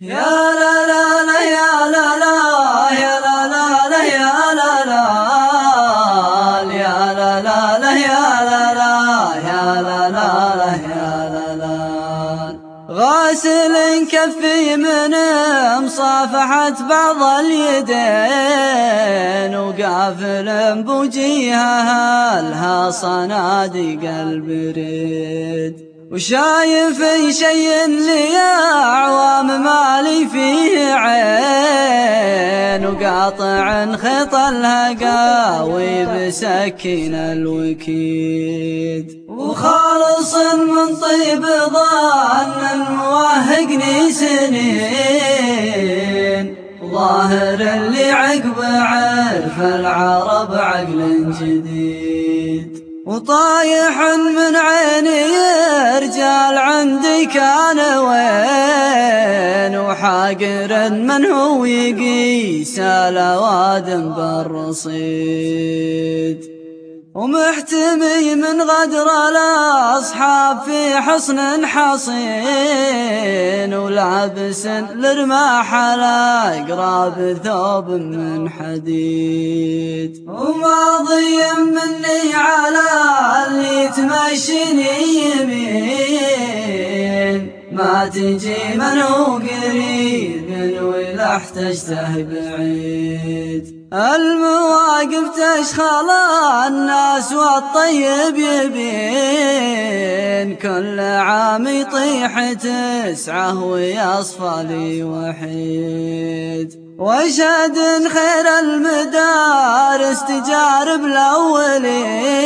يا لا لا لا يا لا لا يا لا لا لا يا لا لا يا لا لا لا يا لا لا يا لا لا يا لا لا غاسل كفي من مصافحة بعض اليدين وقافل بوجيهها لها صناديق البريد وشايف شي لي أعوام مالي فيه عين وقاطع خيط الهقاوي بسكين الوكيد. وخالص من طيب ظن موهقني سنين. ظاهر اللي عقب عرف العرب عقل جديد. وطايح من عيني رجال عندي كان وين وحاقر من هو يقيس الأوادم بالرصيد. ومحتمي من غدر الأصحاب في حصن حصين ولابس لرماح الأقراب ثوب من حديد. وماضي مني على ما تجي من هو قريب ولا احتجته بعيد. المواقف تشخل الناس والطيب يبين. كل عام يطيح تسعة ويصفى لي وحيد. واشهد خير المدارس تجارب الأولين.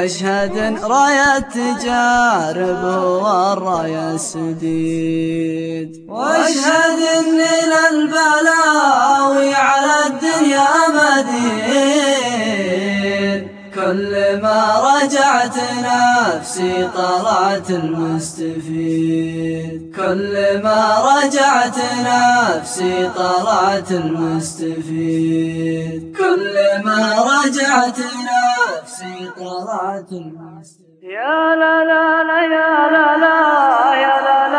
واشهد راية تجارب هو الراية السديد واشهد ان للبلاوي ما رجعت نفسي طلعت المستفيد. كل ما رجعت نفسي طلعت المستفيد. كل ما رجعت نفسي طلعت المستفيد. يا لا لا لا يا لا لا يا لا.